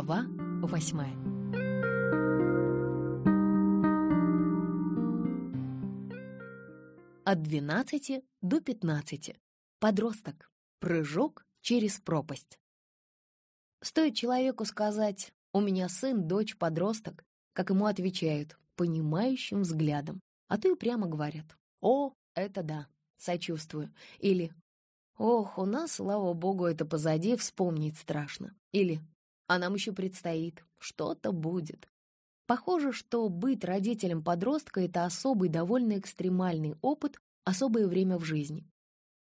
Глава восьмая От двенадцати до пятнадцати. Подросток. Прыжок через пропасть. Стоит человеку сказать «у меня сын, дочь, подросток», как ему отвечают понимающим взглядом, а то и прямо говорят «О, это да, сочувствую» или «Ох, у нас, слава богу, это позади, вспомнить страшно» или «А нам еще предстоит, что-то будет». Похоже, что быть родителем подростка — это особый, довольно экстремальный опыт, особое время в жизни.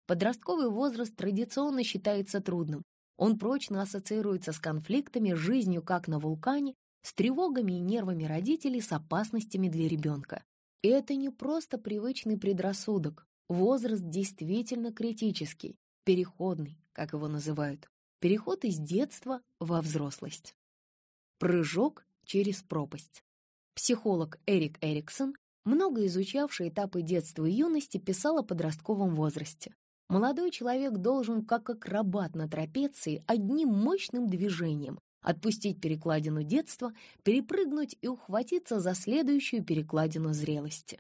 Подростковый возраст традиционно считается трудным. Он прочно ассоциируется с конфликтами, жизнью как на вулкане, с тревогами и нервами родителей, с опасностями для ребенка. И это не просто привычный предрассудок. Возраст действительно критический, переходный, как его называют. Переход из детства во взрослость. Прыжок через пропасть. Психолог Эрик Эриксон, много изучавший этапы детства и юности, писал о подростковом возрасте. Молодой человек должен, как акробат на трапеции, одним мощным движением отпустить перекладину детства, перепрыгнуть и ухватиться за следующую перекладину зрелости.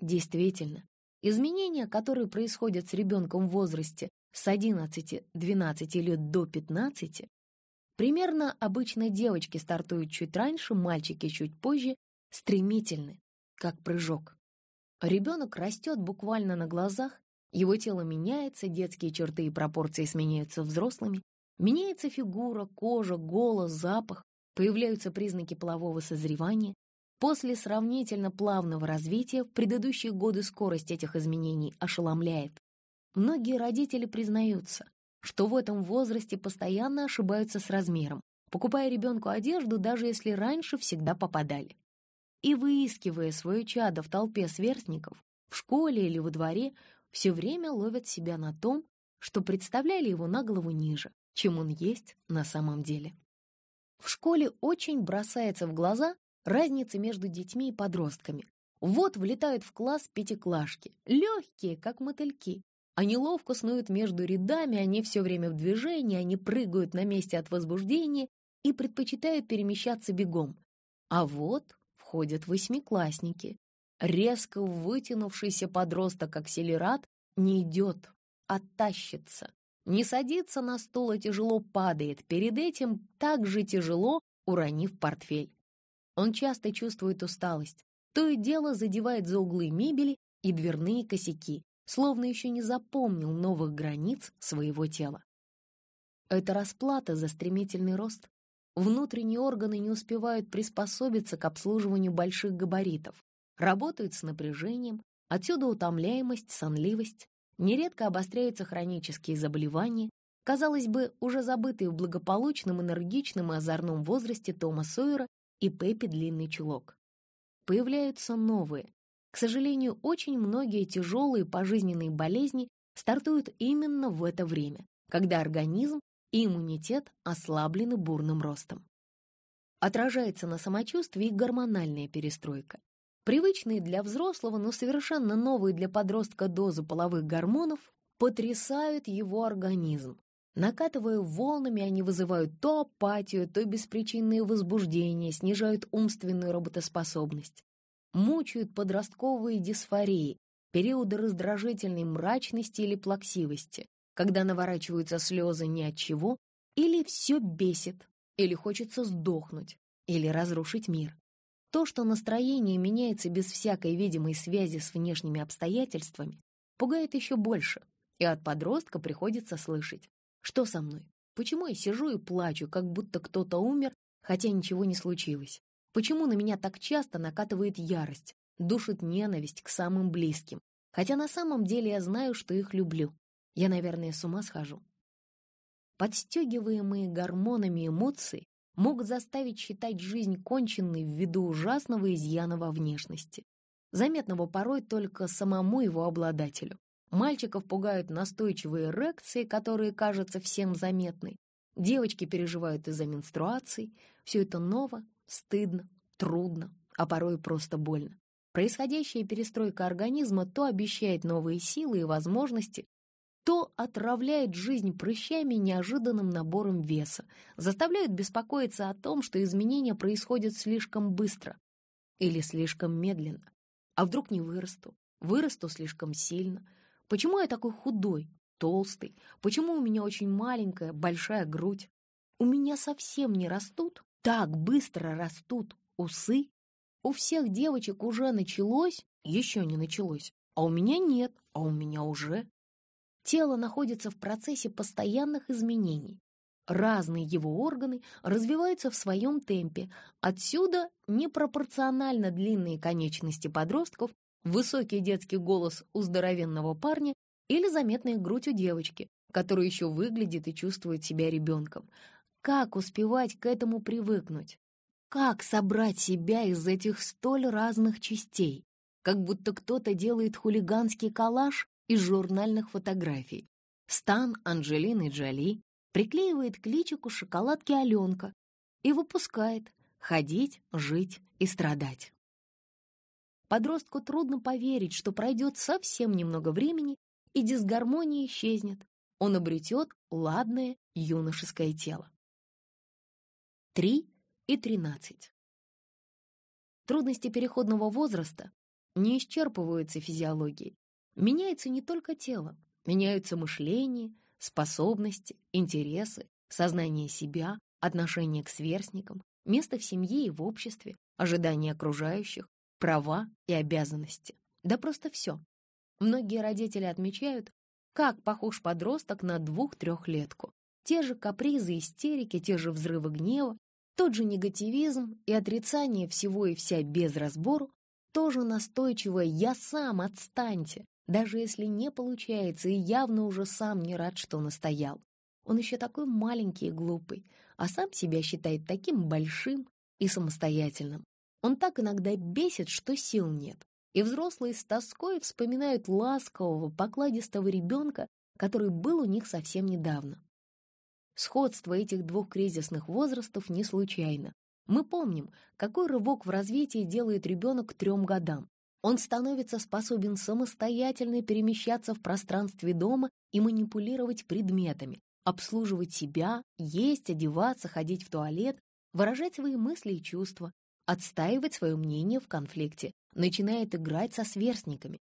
Действительно, изменения, которые происходят с ребенком в возрасте с 11-12 лет до 15, примерно обычно девочки стартуют чуть раньше, мальчики чуть позже, стремительны, как прыжок. Ребенок растет буквально на глазах, его тело меняется, детские черты и пропорции сменяются взрослыми, меняется фигура, кожа, голос, запах, появляются признаки полового созревания. После сравнительно плавного развития в предыдущие годы скорость этих изменений ошеломляет. Многие родители признаются, что в этом возрасте постоянно ошибаются с размером, покупая ребенку одежду, даже если раньше всегда попадали. И выискивая свое чадо в толпе сверстников, в школе или во дворе, все время ловят себя на том, что представляли его на голову ниже, чем он есть на самом деле. В школе очень бросается в глаза разница между детьми и подростками. Вот влетают в класс пятиклашки, легкие, как мотыльки. Они ловко снуют между рядами, они все время в движении, они прыгают на месте от возбуждения и предпочитают перемещаться бегом. А вот входят восьмиклассники, Резко вытянувшийся подросток-акселерат не идет, а тащится. Не садится на стул, а тяжело падает, перед этим так же тяжело, уронив портфель. Он часто чувствует усталость, то и дело задевает за углы мебели и дверные косяки, словно еще не запомнил новых границ своего тела. Это расплата за стремительный рост. Внутренние органы не успевают приспособиться к обслуживанию больших габаритов работают с напряжением, отсюда утомляемость, сонливость, нередко обостряются хронические заболевания, казалось бы, уже забытые в благополучном, энергичном и озорном возрасте Тома Сойера и Пеппи Длинный Чулок. Появляются новые. К сожалению, очень многие тяжелые пожизненные болезни стартуют именно в это время, когда организм и иммунитет ослаблены бурным ростом. Отражается на самочувствии гормональная перестройка. Привычные для взрослого, но совершенно новые для подростка дозы половых гормонов потрясают его организм. Накатывая волнами, они вызывают то апатию, то беспричинное возбуждение, снижают умственную работоспособность. Мучают подростковые дисфории, периоды раздражительной мрачности или плаксивости, когда наворачиваются слезы ни от чего, или все бесит, или хочется сдохнуть, или разрушить мир. То, что настроение меняется без всякой видимой связи с внешними обстоятельствами, пугает еще больше, и от подростка приходится слышать, что со мной, почему я сижу и плачу, как будто кто-то умер, хотя ничего не случилось, почему на меня так часто накатывает ярость, душит ненависть к самым близким, хотя на самом деле я знаю, что их люблю. Я, наверное, с ума схожу. Подстегиваемые гормонами эмоции могут заставить считать жизнь конченной ввиду ужасного изъяна во внешности, заметного порой только самому его обладателю. Мальчиков пугают настойчивые эрекции, которые кажутся всем заметной. Девочки переживают из-за менструаций. Все это ново, стыдно, трудно, а порой просто больно. Происходящая перестройка организма то обещает новые силы и возможности, то отравляет жизнь прыщами неожиданным набором веса, заставляет беспокоиться о том, что изменения происходят слишком быстро или слишком медленно. А вдруг не вырасту? Вырасту слишком сильно. Почему я такой худой, толстый? Почему у меня очень маленькая, большая грудь? У меня совсем не растут, так быстро растут усы. У всех девочек уже началось, еще не началось, а у меня нет, а у меня уже. Тело находится в процессе постоянных изменений. Разные его органы развиваются в своем темпе. Отсюда непропорционально длинные конечности подростков, высокий детский голос у здоровенного парня или заметная грудь у девочки, которая еще выглядит и чувствует себя ребенком. Как успевать к этому привыкнуть? Как собрать себя из этих столь разных частей? Как будто кто-то делает хулиганский коллаж из журнальных фотографий. Стан Анджелины Джоли приклеивает к личику шоколадки Аленка и выпускает ходить, жить и страдать. Подростку трудно поверить, что пройдет совсем немного времени, и дисгармония исчезнет. Он обретет ладное юношеское тело. 3 и 13. Трудности переходного возраста не исчерпываются физиологией. Меняется не только тело, меняются мышление, способности, интересы, сознание себя, отношение к сверстникам, место в семье и в обществе, ожидания окружающих, права и обязанности. Да просто все. Многие родители отмечают, как похож подросток на двух-трехлетку. Те же капризы, истерики, те же взрывы гнева, тот же негативизм и отрицание всего и вся без разбору, тоже настойчивое «я сам, отстаньте», даже если не получается и явно уже сам не рад, что настоял. Он еще такой маленький и глупый, а сам себя считает таким большим и самостоятельным. Он так иногда бесит, что сил нет. И взрослые с тоской вспоминают ласкового, покладистого ребенка, который был у них совсем недавно. Сходство этих двух кризисных возрастов не случайно. Мы помним, какой рывок в развитии делает ребенок к трем годам. Он становится способен самостоятельно перемещаться в пространстве дома и манипулировать предметами, обслуживать себя, есть, одеваться, ходить в туалет, выражать свои мысли и чувства, отстаивать свое мнение в конфликте, начинает играть со сверстниками.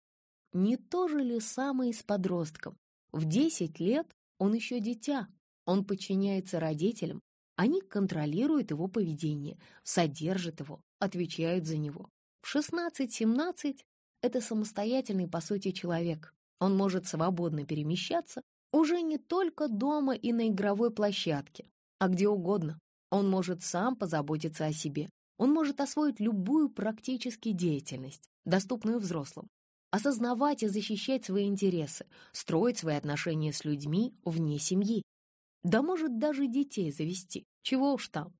Не то же ли самое с подростком? В 10 лет он еще дитя, он подчиняется родителям, они контролируют его поведение, содержат его, отвечают за него. В 16-17 это самостоятельный, по сути, человек. Он может свободно перемещаться уже не только дома и на игровой площадке, а где угодно. Он может сам позаботиться о себе. Он может освоить любую практически деятельность, доступную взрослым, осознавать и защищать свои интересы, строить свои отношения с людьми вне семьи. Да может даже детей завести, чего уж там.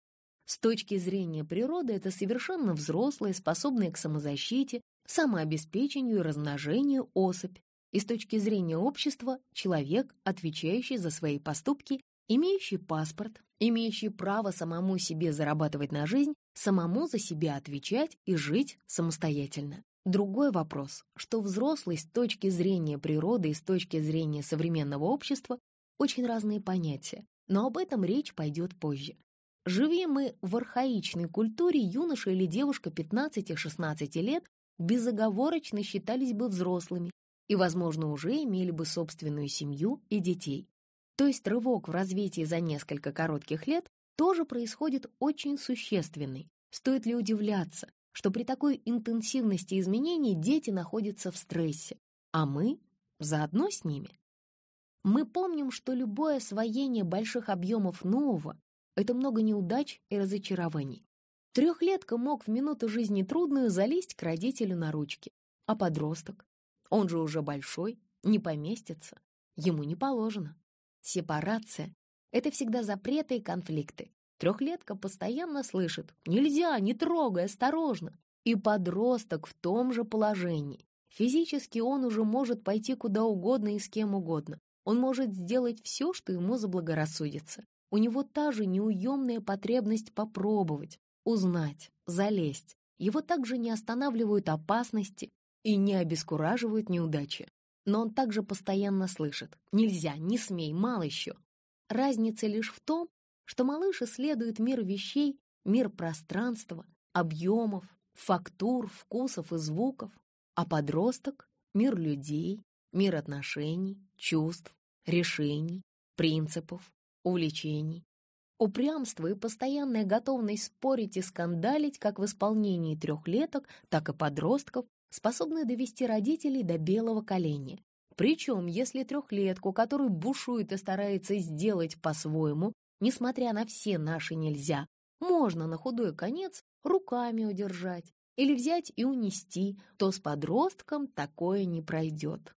С точки зрения природы это совершенно взрослая, способная к самозащите, самообеспечению и размножению особь. И с точки зрения общества – человек, отвечающий за свои поступки, имеющий паспорт, имеющий право самому себе зарабатывать на жизнь, самому за себя отвечать и жить самостоятельно. Другой вопрос, что взрослый с точки зрения природы и с точки зрения современного общества очень разные понятия, но об этом речь пойдет позже. Живи мы в архаичной культуре, юноша или девушка 15-16 лет безоговорочно считались бы взрослыми и, возможно, уже имели бы собственную семью и детей. То есть рывок в развитии за несколько коротких лет тоже происходит очень существенный. Стоит ли удивляться, что при такой интенсивности изменений дети находятся в стрессе, а мы заодно с ними? Мы помним, что любое освоение больших объемов нового это много неудач и разочарований. Трехлетка мог в минуту жизни трудную залезть к родителю на ручки. А подросток? Он же уже большой, не поместится. Ему не положено. Сепарация — это всегда запреты и конфликты. Трехлетка постоянно слышит «нельзя, не трогай, осторожно». И подросток в том же положении. Физически он уже может пойти куда угодно и с кем угодно. Он может сделать все, что ему заблагорассудится. У него та же неуемная потребность попробовать, узнать, залезть. Его также не останавливают опасности и не обескураживают неудачи. но он также постоянно слышит «нельзя, не смей, мало еще». Разница лишь в том, что малыш исследует мир вещей, мир пространства, объемов, фактур, вкусов и звуков, а подросток — мир людей, мир отношений, чувств, решений, принципов, увлечений. Упрямство и постоянная готовность спорить и скандалить как в исполнении трехлеток, так и подростков способны довести родителей до белого коленя. Причем, если трехлетку, который бушует и старается сделать по-своему, несмотря на все наши нельзя, можно на худой конец руками удержать или взять и унести, то с подростком такое не пройдет.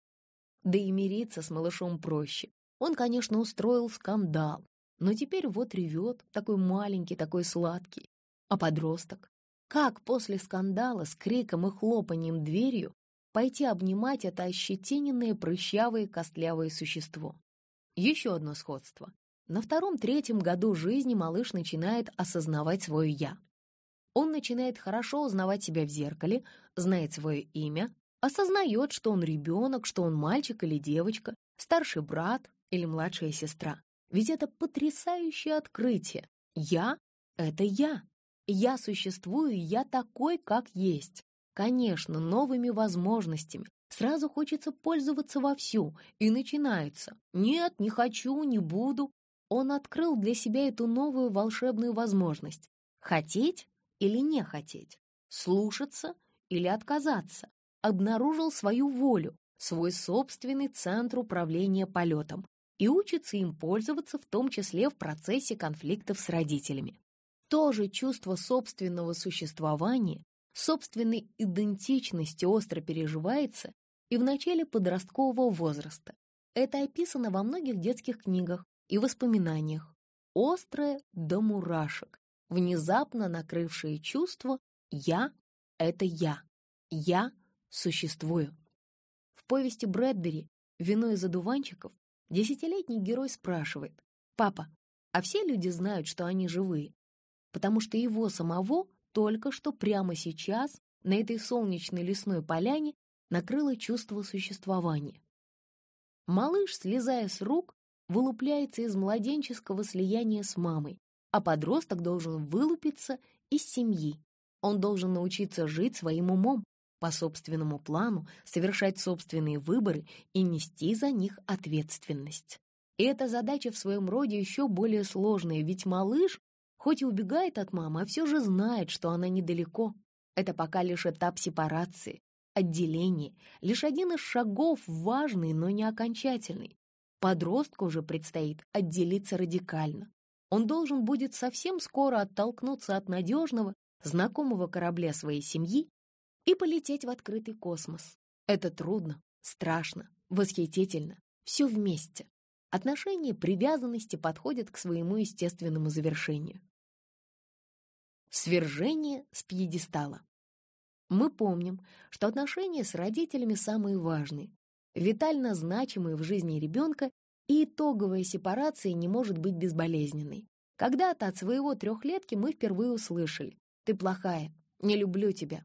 Да и мириться с малышом проще. Он, конечно, устроил скандал, но теперь вот ревет, такой маленький, такой сладкий. А подросток? Как после скандала с криком и хлопанием дверью пойти обнимать это ощетиненное прыщавое костлявое существо? Еще одно сходство. На втором-третьем году жизни малыш начинает осознавать свое «я». Он начинает хорошо узнавать себя в зеркале, знает свое имя, осознает, что он ребенок, что он мальчик или девочка, старший брат или младшая сестра. Ведь это потрясающее открытие. Я — это я. Я существую, я такой, как есть. Конечно, новыми возможностями. Сразу хочется пользоваться вовсю, и начинается. Нет, не хочу, не буду. Он открыл для себя эту новую волшебную возможность. Хотеть или не хотеть? Слушаться или отказаться? Обнаружил свою волю, свой собственный центр управления полетом и учится им пользоваться в том числе в процессе конфликтов с родителями тоже чувство собственного существования, собственной идентичности остро переживается и в начале подросткового возраста. Это описано во многих детских книгах и воспоминаниях. Острое до мурашек, внезапно накрывшее чувство «я — это я, я существую». В повести Брэдбери «Вино из одуванчиков» десятилетний герой спрашивает «Папа, а все люди знают, что они живые?» потому что его самого только что прямо сейчас на этой солнечной лесной поляне накрыло чувство существования. Малыш, слезая с рук, вылупляется из младенческого слияния с мамой, а подросток должен вылупиться из семьи. Он должен научиться жить своим умом, по собственному плану, совершать собственные выборы и нести за них ответственность. И эта задача в своем роде еще более сложная, ведь малыш Хоть и убегает от мамы, а все же знает, что она недалеко. Это пока лишь этап сепарации, отделения, лишь один из шагов, важный, но не окончательный. Подростку же предстоит отделиться радикально. Он должен будет совсем скоро оттолкнуться от надежного, знакомого корабля своей семьи и полететь в открытый космос. Это трудно, страшно, восхитительно, все вместе. Отношения привязанности подходят к своему естественному завершению. Свержение с пьедестала. Мы помним, что отношения с родителями самые важные, витально значимые в жизни ребенка, и итоговая сепарация не может быть безболезненной. Когда-то от своего трехлетки мы впервые услышали «Ты плохая, не люблю тебя».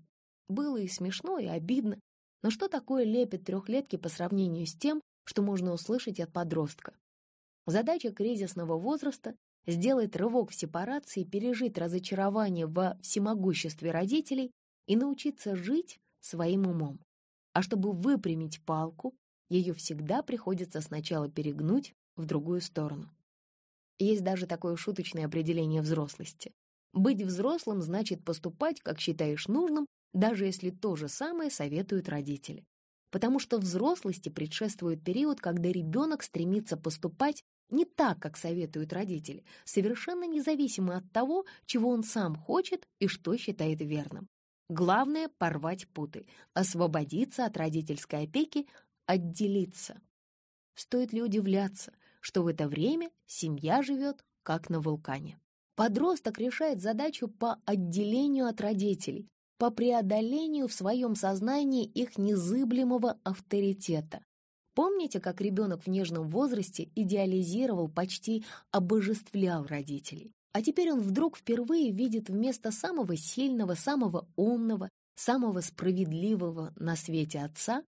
Было и смешно, и обидно, но что такое лепет трехлетки по сравнению с тем, что можно услышать от подростка? Задача кризисного возраста сделать рывок в сепарации, пережить разочарование во всемогуществе родителей и научиться жить своим умом. А чтобы выпрямить палку, ее всегда приходится сначала перегнуть в другую сторону. Есть даже такое шуточное определение взрослости. Быть взрослым значит поступать, как считаешь нужным, даже если то же самое советуют родители. Потому что взрослости предшествует период, когда ребенок стремится поступать не так, как советуют родители, совершенно независимо от того, чего он сам хочет и что считает верным. Главное — порвать путы, освободиться от родительской опеки, отделиться. Стоит ли удивляться, что в это время семья живет как на вулкане? Подросток решает задачу по отделению от родителей, по преодолению в своем сознании их незыблемого авторитета, Помните, как ребенок в нежном возрасте идеализировал, почти обожествлял родителей? А теперь он вдруг впервые видит вместо самого сильного, самого умного, самого справедливого на свете отца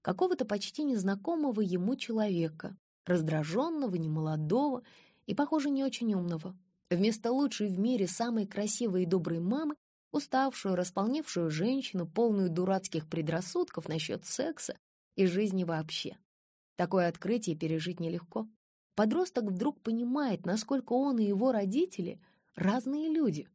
какого-то почти незнакомого ему человека, раздраженного, немолодого и, похоже, не очень умного. Вместо лучшей в мире самой красивой и доброй мамы, уставшую, располневшую женщину, полную дурацких предрассудков насчет секса и жизни вообще. Такое открытие пережить нелегко. Подросток вдруг понимает, насколько он и его родители — разные люди,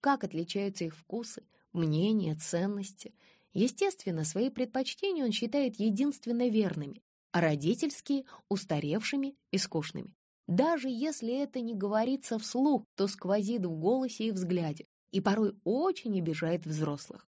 как отличаются их вкусы, мнения, ценности. Естественно, свои предпочтения он считает единственно верными, а родительские — устаревшими и скучными. Даже если это не говорится вслух, то сквозит в голосе и взгляде, и порой очень обижает взрослых.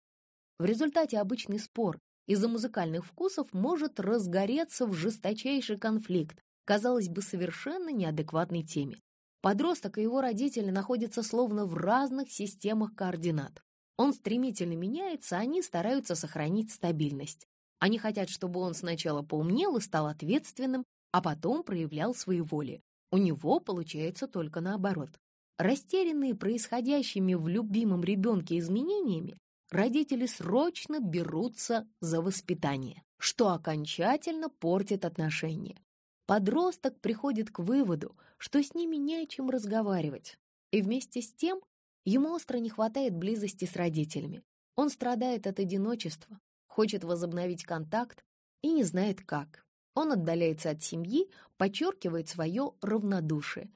В результате обычный спор из-за музыкальных вкусов может разгореться в жесточайший конфликт, казалось бы, совершенно неадекватной теме. Подросток и его родители находятся словно в разных системах координат. Он стремительно меняется, они стараются сохранить стабильность. Они хотят, чтобы он сначала поумнел и стал ответственным, а потом проявлял свои воли. У него получается только наоборот. Растерянные происходящими в любимом ребенке изменениями, родители срочно берутся за воспитание, что окончательно портит отношения. Подросток приходит к выводу, что с ними не о чем разговаривать, и вместе с тем ему остро не хватает близости с родителями. Он страдает от одиночества, хочет возобновить контакт и не знает как. Он отдаляется от семьи, подчеркивает свое равнодушие.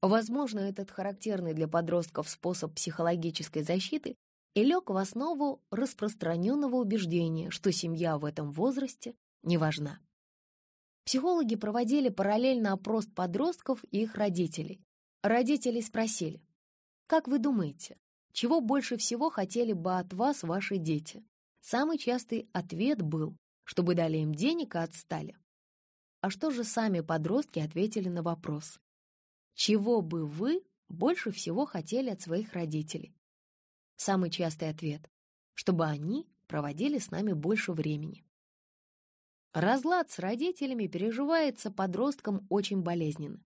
Возможно, этот характерный для подростков способ психологической защиты и лег в основу распространенного убеждения, что семья в этом возрасте не важна. Психологи проводили параллельно опрос подростков и их родителей. Родители спросили, «Как вы думаете, чего больше всего хотели бы от вас ваши дети?» Самый частый ответ был, чтобы дали им денег и отстали. А что же сами подростки ответили на вопрос? Чего бы вы больше всего хотели от своих родителей? Самый частый ответ — чтобы они проводили с нами больше времени. Разлад с родителями переживается подросткам очень болезненно,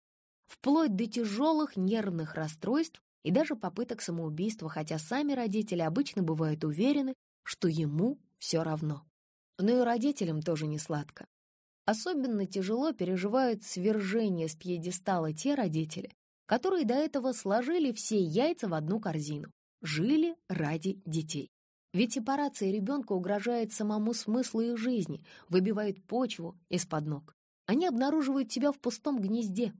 вплоть до тяжелых нервных расстройств и даже попыток самоубийства, хотя сами родители обычно бывают уверены, что ему все равно. Но и родителям тоже не сладко. Особенно тяжело переживают свержение с пьедестала те родители, которые до этого сложили все яйца в одну корзину, жили ради детей. Ведь сепарация ребенка угрожает самому смыслу их жизни, выбивает почву из-под ног. Они обнаруживают тебя в пустом гнезде.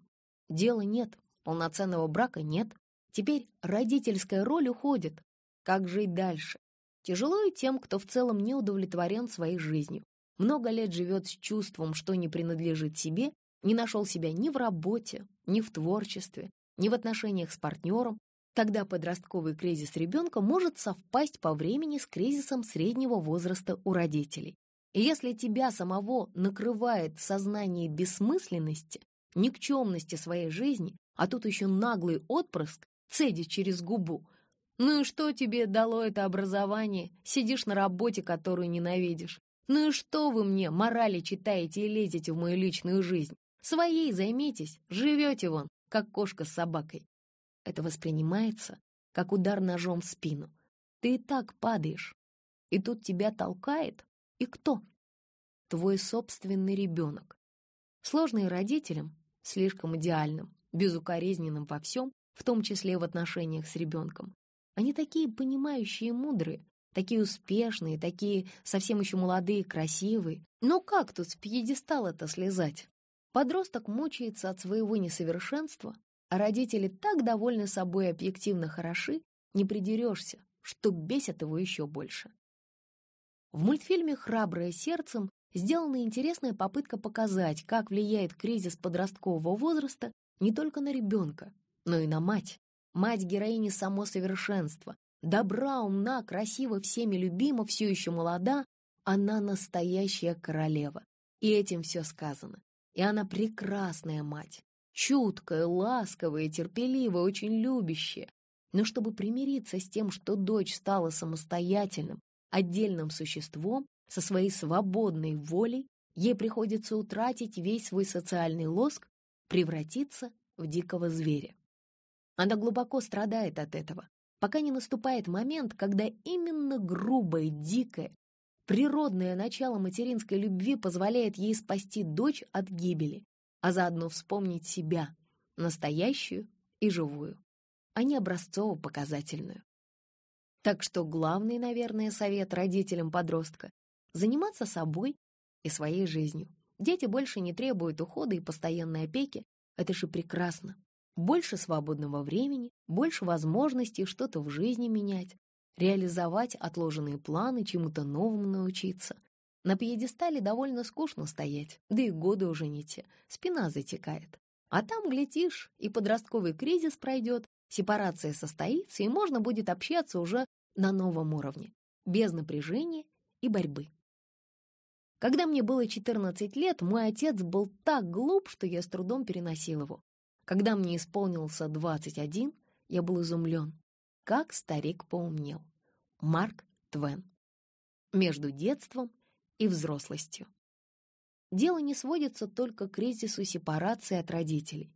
Дела нет, полноценного брака нет. Теперь родительская роль уходит. Как жить дальше? Тяжело и тем, кто в целом не удовлетворен своей жизнью. Много лет живет с чувством, что не принадлежит себе, не нашел себя ни в работе, ни в творчестве, ни в отношениях с партнером. Тогда подростковый кризис ребенка может совпасть по времени с кризисом среднего возраста у родителей. И если тебя самого накрывает сознание бессмысленности, никчемности своей жизни, а тут еще наглый отпрыск цедит через губу, ну и что тебе дало это образование? Сидишь на работе, которую ненавидишь. Ну и что вы мне морали читаете и лезете в мою личную жизнь? Своей займитесь, живете вон, как кошка с собакой. Это воспринимается, как удар ножом в спину. Ты и так падаешь. И тут тебя толкает. И кто? Твой собственный ребенок. Сложный родителям, слишком идеальным, безукоризненным во всем, в том числе в отношениях с ребенком. Они такие понимающие и мудрые, такие успешные, такие совсем еще молодые, красивые. Но как тут с пьедестала-то слезать? Подросток мучается от своего несовершенства, а родители так довольны собой объективно хороши, не придерешься, что бесит его еще больше. В мультфильме «Храброе сердцем» сделана интересная попытка показать, как влияет кризис подросткового возраста не только на ребенка, но и на мать. Мать героини само совершенство. Добра, умна, красива, всеми любима, все еще молода. Она настоящая королева. И этим все сказано. И она прекрасная мать. Чуткая, ласковая, терпеливая, очень любящая. Но чтобы примириться с тем, что дочь стала самостоятельным, отдельным существом, со своей свободной волей, ей приходится утратить весь свой социальный лоск, превратиться в дикого зверя. Она глубоко страдает от этого, пока не наступает момент, когда именно грубая, дикая, Природное начало материнской любви позволяет ей спасти дочь от гибели, а заодно вспомнить себя, настоящую и живую, а не образцово-показательную. Так что главный, наверное, совет родителям подростка — заниматься собой и своей жизнью. Дети больше не требуют ухода и постоянной опеки. Это же прекрасно. Больше свободного времени, больше возможностей что-то в жизни менять, реализовать отложенные планы, чему-то новому научиться. На пьедестале довольно скучно стоять, да и годы уже не те, спина затекает. А там, глядишь, и подростковый кризис пройдет, сепарация состоится, и можно будет общаться уже на новом уровне, без напряжения и борьбы. Когда мне было 14 лет, мой отец был так глуп, что я с трудом переносил его. Когда мне исполнился 21, я был изумлен, как старик поумнел. Марк Твен. Между детством и взрослостью. Дело не сводится только к кризису сепарации от родителей.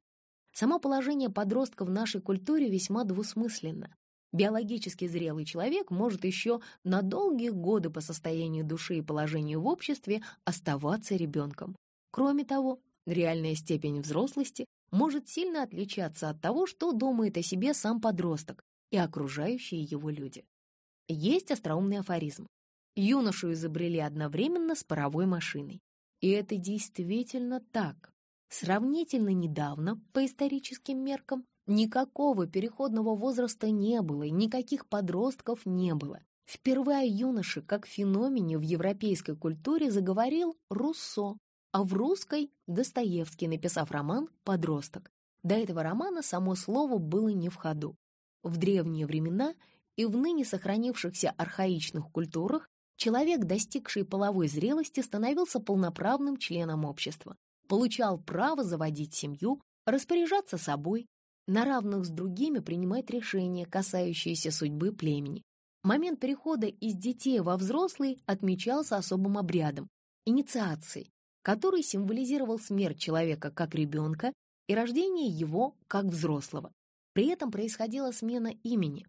Само положение подростка в нашей культуре весьма двусмысленно. Биологически зрелый человек может еще на долгие годы по состоянию души и положению в обществе оставаться ребенком. Кроме того, реальная степень взрослости может сильно отличаться от того, что думает о себе сам подросток и окружающие его люди. Есть остроумный афоризм. Юношу изобрели одновременно с паровой машиной. И это действительно так. Сравнительно недавно, по историческим меркам, никакого переходного возраста не было и никаких подростков не было. Впервые юноше как феномене в европейской культуре заговорил Руссо, а в русской — Достоевский, написав роман «Подросток». До этого романа само слово было не в ходу. В древние времена и в ныне сохранившихся архаичных культурах человек, достигший половой зрелости, становился полноправным членом общества, получал право заводить семью, распоряжаться собой, на равных с другими принимать решения, касающиеся судьбы племени. Момент перехода из детей во взрослые отмечался особым обрядом – инициацией, который символизировал смерть человека как ребенка и рождение его как взрослого. При этом происходила смена имени,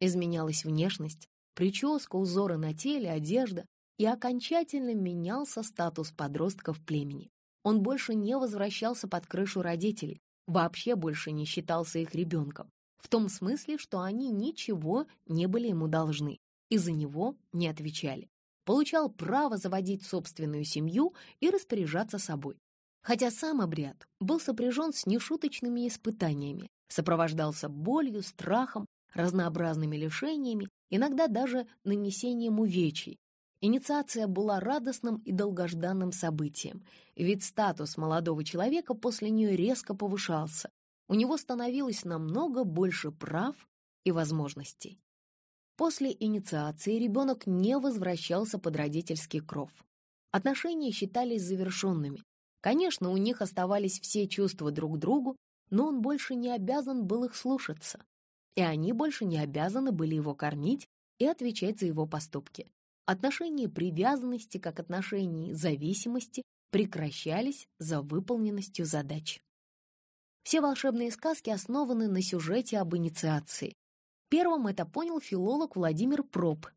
Изменялась внешность, прическа, узоры на теле, одежда, и окончательно менялся статус подростка в племени. Он больше не возвращался под крышу родителей, вообще больше не считался их ребенком, в том смысле, что они ничего не были ему должны и за него не отвечали. Получал право заводить собственную семью и распоряжаться собой. Хотя сам обряд был сопряжен с нешуточными испытаниями, сопровождался болью, страхом разнообразными лишениями, иногда даже нанесением увечий. Инициация была радостным и долгожданным событием, ведь статус молодого человека после нее резко повышался. У него становилось намного больше прав и возможностей. После инициации ребенок не возвращался под родительский кров. Отношения считались завершенными. Конечно, у них оставались все чувства друг к другу, но он больше не обязан был их слушаться и они больше не обязаны были его кормить и отвечать за его поступки. Отношения привязанности, как отношения зависимости, прекращались за выполненностью задач. Все волшебные сказки основаны на сюжете об инициации. Первым это понял филолог Владимир Проб,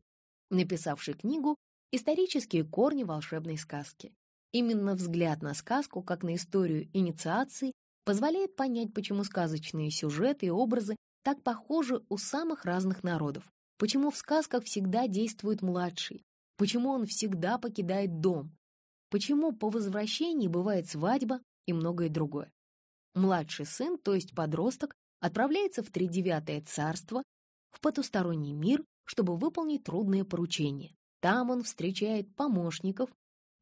написавший книгу «Исторические корни волшебной сказки». Именно взгляд на сказку, как на историю инициации, позволяет понять, почему сказочные сюжеты и образы так похожи у самых разных народов? Почему в сказках всегда действует младший? Почему он всегда покидает дом? Почему по возвращении бывает свадьба и многое другое? Младший сын, то есть подросток, отправляется в тридевятое царство, в потусторонний мир, чтобы выполнить трудное поручение. Там он встречает помощников,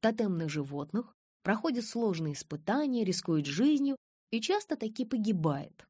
тотемных животных, проходит сложные испытания, рискует жизнью и часто таки погибает.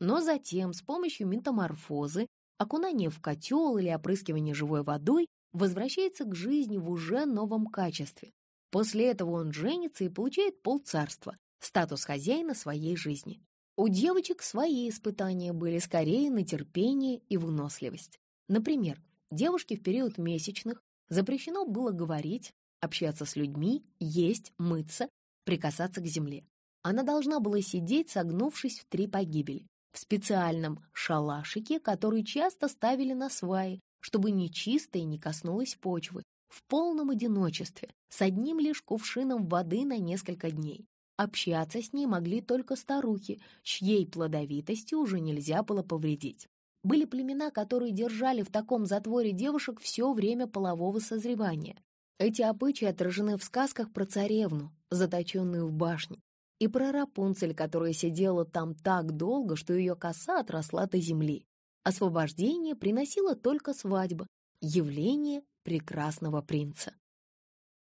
Но затем с помощью метаморфозы, окунания в котел или опрыскивания живой водой возвращается к жизни в уже новом качестве. После этого он женится и получает полцарства, статус хозяина своей жизни. У девочек свои испытания были скорее на терпение и выносливость. Например, девушке в период месячных запрещено было говорить, общаться с людьми, есть, мыться, прикасаться к земле. Она должна была сидеть, согнувшись в три погибели в специальном шалашике, который часто ставили на сваи, чтобы нечистое не коснулось почвы, в полном одиночестве, с одним лишь кувшином воды на несколько дней. Общаться с ней могли только старухи, чьей плодовитости уже нельзя было повредить. Были племена, которые держали в таком затворе девушек все время полового созревания. Эти обычаи отражены в сказках про царевну, заточенную в башне, и про Рапунцель, которая сидела там так долго, что ее коса отросла до земли. Освобождение приносило только свадьба, явление прекрасного принца.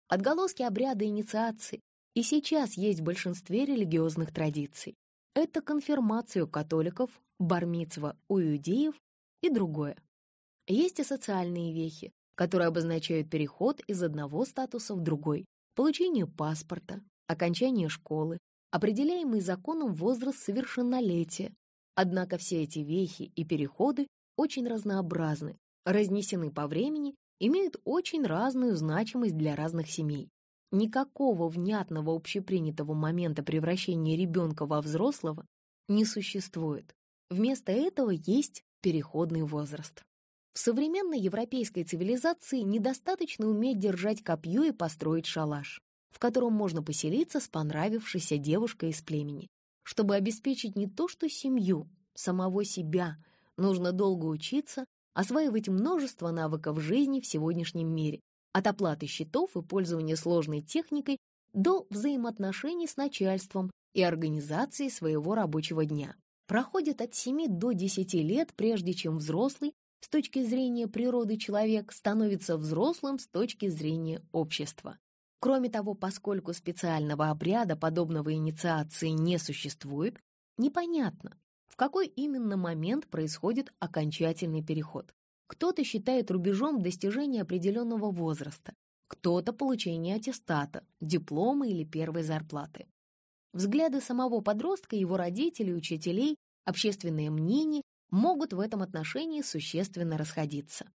Отголоски обряда инициации и сейчас есть в большинстве религиозных традиций. Это конфирмация у католиков, бармицва у иудеев и другое. Есть и социальные вехи, которые обозначают переход из одного статуса в другой, получение паспорта, окончание школы, определяемый законом возраст совершеннолетия. Однако все эти вехи и переходы очень разнообразны, разнесены по времени, имеют очень разную значимость для разных семей. Никакого внятного общепринятого момента превращения ребенка во взрослого не существует. Вместо этого есть переходный возраст. В современной европейской цивилизации недостаточно уметь держать копье и построить шалаш, в котором можно поселиться с понравившейся девушкой из племени. Чтобы обеспечить не то что семью, самого себя, нужно долго учиться, осваивать множество навыков жизни в сегодняшнем мире, от оплаты счетов и пользования сложной техникой до взаимоотношений с начальством и организации своего рабочего дня. Проходит от 7 до 10 лет, прежде чем взрослый, с точки зрения природы человек, становится взрослым с точки зрения общества. Кроме того, поскольку специального обряда подобного инициации не существует, непонятно, в какой именно момент происходит окончательный переход. Кто-то считает рубежом достижения определенного возраста, кто-то получение аттестата, диплома или первой зарплаты. Взгляды самого подростка, его родителей, учителей, общественное мнение могут в этом отношении существенно расходиться.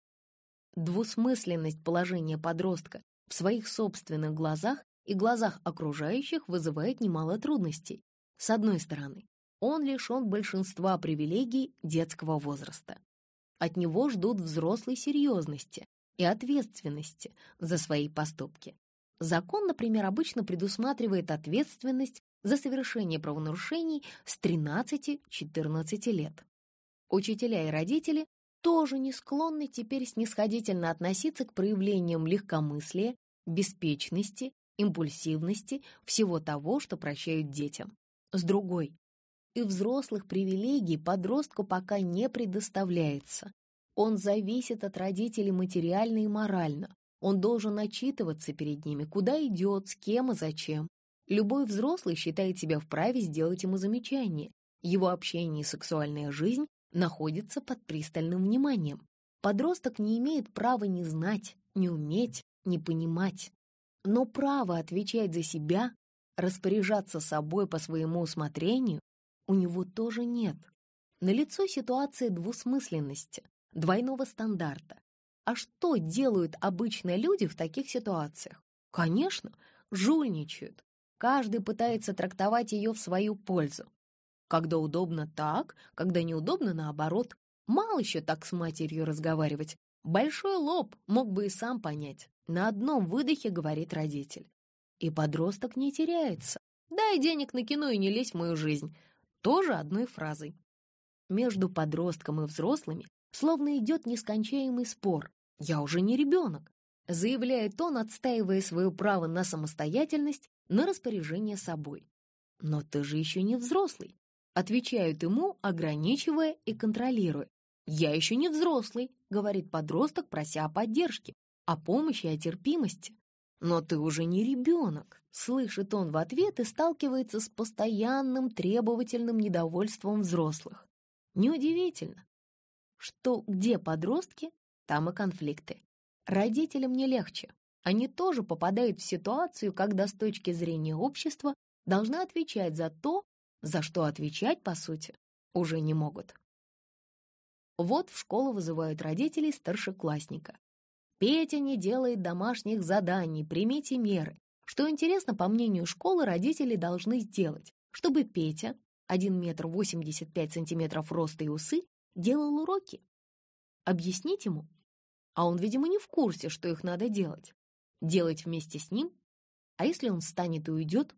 Двусмысленность положения подростка в своих собственных глазах и глазах окружающих вызывает немало трудностей. С одной стороны, он лишен большинства привилегий детского возраста. От него ждут взрослой серьезности и ответственности за свои поступки. Закон, например, обычно предусматривает ответственность за совершение правонарушений с 13-14 лет. Учителя и родители тоже не склонны теперь снисходительно относиться к проявлениям легкомыслия, беспечности, импульсивности, всего того, что прощают детям. С другой, и взрослых привилегий подростку пока не предоставляется. Он зависит от родителей материально и морально. Он должен отчитываться перед ними, куда идет, с кем и зачем. Любой взрослый считает себя вправе сделать ему замечание. Его общение и сексуальная жизнь находятся под пристальным вниманием. Подросток не имеет права не знать, не уметь, не понимать. Но право отвечать за себя, распоряжаться собой по своему усмотрению у него тоже нет. Налицо ситуация двусмысленности, двойного стандарта. А что делают обычные люди в таких ситуациях? Конечно, жульничают. Каждый пытается трактовать ее в свою пользу. Когда удобно так, когда неудобно наоборот. Мало еще так с матерью разговаривать. Большой лоб мог бы и сам понять. На одном выдохе говорит родитель. И подросток не теряется. Дай денег на кино и не лезь в мою жизнь тоже одной фразой. Между подростком и взрослыми словно идет нескончаемый спор. «Я уже не ребенок», заявляет он, отстаивая свое право на самостоятельность, на распоряжение собой. «Но ты же еще не взрослый», отвечают ему, ограничивая и контролируя. «Я еще не взрослый», — говорит подросток, прося о поддержке, о помощи, о терпимости. «Но ты уже не ребенок», — слышит он в ответ и сталкивается с постоянным требовательным недовольством взрослых. Неудивительно, что где подростки, там и конфликты. Родителям не легче. Они тоже попадают в ситуацию, когда с точки зрения общества должны отвечать за то, за что отвечать, по сути, уже не могут. Вот в школу вызывают родителей старшеклассника. Петя не делает домашних заданий, примите меры. Что интересно, по мнению школы, родители должны сделать, чтобы Петя, 1 метр 85 сантиметров роста и усы, делал уроки. Объяснить ему? А он, видимо, не в курсе, что их надо делать. Делать вместе с ним? А если он встанет и уйдет?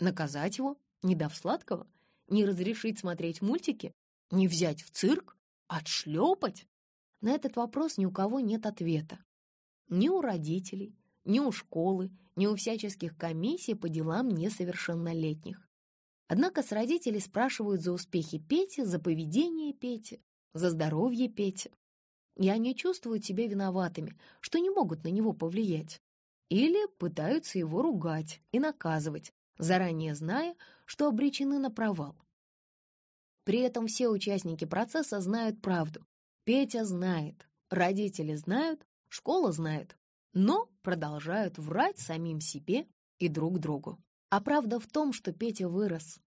Наказать его, не дав сладкого? Не разрешить смотреть мультики? Не взять в цирк? Отшлепать? На этот вопрос ни у кого нет ответа. Ни у родителей, ни у школы, ни у всяческих комиссий по делам несовершеннолетних. Однако с родителей спрашивают за успехи Пети, за поведение Пети, за здоровье Пети. И они чувствуют себя виноватыми, что не могут на него повлиять. Или пытаются его ругать и наказывать, заранее зная, что обречены на провал. При этом все участники процесса знают правду. Петя знает, родители знают, школа знает, но продолжают врать самим себе и друг другу. А правда в том, что Петя вырос.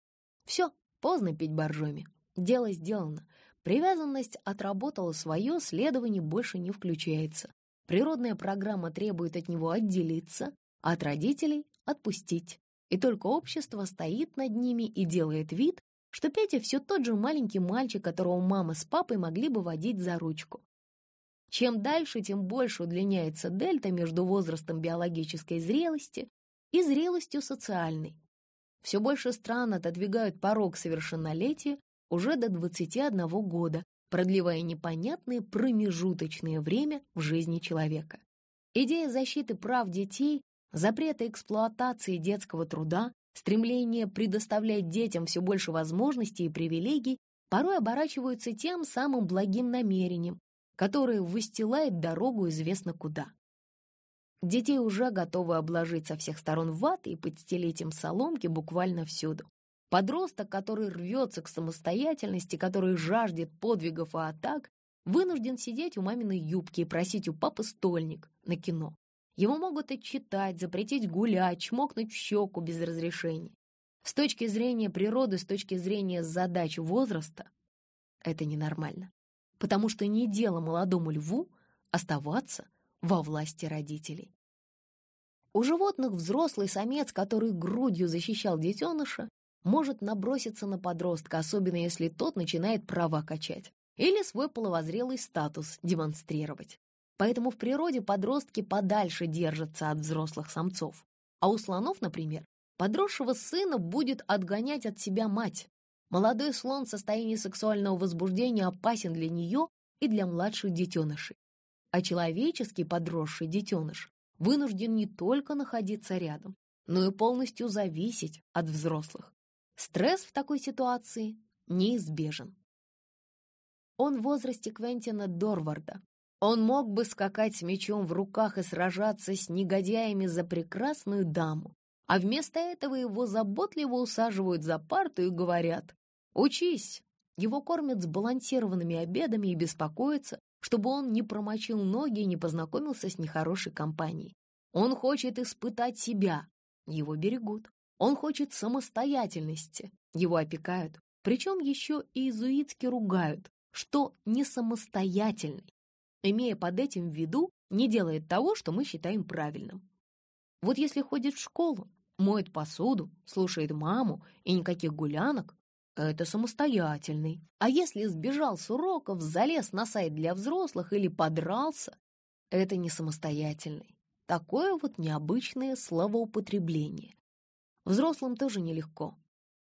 Все, поздно пить боржоми. Дело сделано. Привязанность отработала свое, следование больше не включается. Природная программа требует от него отделиться, от родителей — отпустить. И только общество стоит над ними и делает вид, что Петя все тот же маленький мальчик, которого мама с папой могли бы водить за ручку. Чем дальше, тем больше удлиняется дельта между возрастом биологической зрелости и зрелостью социальной. Все больше стран отодвигают порог совершеннолетия уже до 21 года, продлевая непонятное промежуточное время в жизни человека. Идея защиты прав детей, запрета эксплуатации детского труда, стремление предоставлять детям все больше возможностей и привилегий порой оборачиваются тем самым благим намерением, которое выстилает дорогу известно куда. Детей уже готовы обложить со всех сторон ватой и подстелить им соломки буквально всюду. Подросток, который рвется к самостоятельности, который жаждет подвигов и атак, вынужден сидеть у маминой юбки и просить у папы стольник на кино. Его могут отчитать, запретить гулять, чмокнуть в щеку без разрешения. С точки зрения природы, с точки зрения задач возраста, это ненормально потому что не дело молодому льву оставаться во власти родителей. У животных взрослый самец, который грудью защищал детеныша, может наброситься на подростка, особенно если тот начинает права качать или свой половозрелый статус демонстрировать. Поэтому в природе подростки подальше держатся от взрослых самцов. А у слонов, например, подросшего сына будет отгонять от себя мать, Молодой слон в состоянии сексуального возбуждения опасен для нее и для младших детенышей. А человеческий подросший детеныш вынужден не только находиться рядом, но и полностью зависеть от взрослых. Стресс в такой ситуации неизбежен. Он в возрасте Квентина Дорварда. Он мог бы скакать с мечом в руках и сражаться с негодяями за прекрасную даму, а вместо этого его заботливо усаживают за парту и говорят Учись! Его кормят сбалансированными обедами и беспокоятся, чтобы он не промочил ноги и не познакомился с нехорошей компанией. Он хочет испытать себя, его берегут. Он хочет самостоятельности, его опекают. Причем еще и иезуитски ругают, что не самостоятельный, имея под этим в виду, не делает того, что мы считаем правильным. Вот если ходит в школу, моет посуду, слушает маму и никаких гулянок, это самостоятельный. А если сбежал с уроков, залез на сайт для взрослых или подрался, это не самостоятельный. Такое вот необычное словоупотребление. Взрослым тоже нелегко.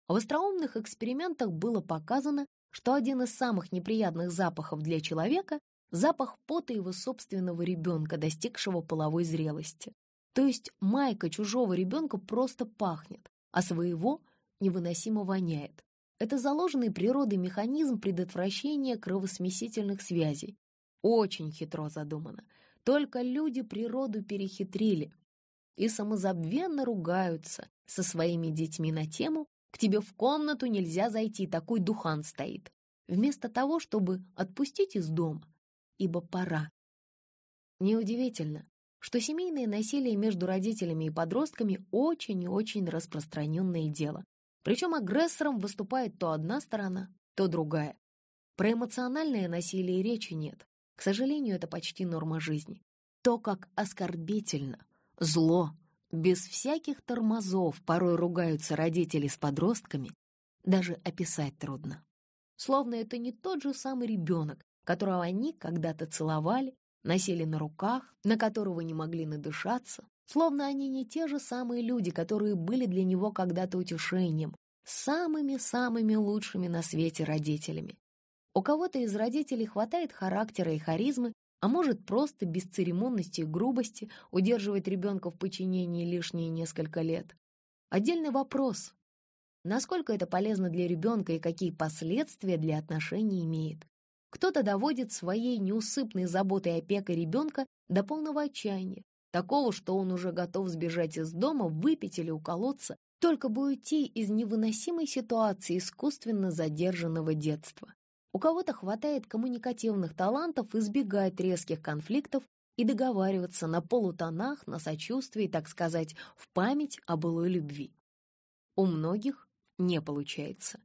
В остроумных экспериментах было показано, что один из самых неприятных запахов для человека – запах пота его собственного ребенка, достигшего половой зрелости. То есть майка чужого ребенка просто пахнет, а своего невыносимо воняет. Это заложенный природой механизм предотвращения кровосмесительных связей. Очень хитро задумано. Только люди природу перехитрили и самозабвенно ругаются со своими детьми на тему «К тебе в комнату нельзя зайти, такой духан стоит», вместо того, чтобы отпустить из дома, ибо пора. Неудивительно, что семейное насилие между родителями и подростками очень и очень распространенное дело. Причем агрессором выступает то одна сторона, то другая. Про эмоциональное насилие речи нет. К сожалению, это почти норма жизни. То, как оскорбительно, зло, без всяких тормозов порой ругаются родители с подростками, даже описать трудно. Словно это не тот же самый ребенок, которого они когда-то целовали, носили на руках, на которого не могли надышаться, словно они не те же самые люди, которые были для него когда-то утешением, самыми-самыми лучшими на свете родителями. У кого-то из родителей хватает характера и харизмы, а может просто без церемонности и грубости удерживать ребенка в подчинении лишние несколько лет. Отдельный вопрос, насколько это полезно для ребенка и какие последствия для отношений имеет. Кто-то доводит своей неусыпной заботой и опекой ребенка до полного отчаяния, такого, что он уже готов сбежать из дома, выпить или уколоться, только бы уйти из невыносимой ситуации искусственно задержанного детства. У кого-то хватает коммуникативных талантов избегать резких конфликтов и договариваться на полутонах, на сочувствии, так сказать, в память о былой любви. У многих не получается.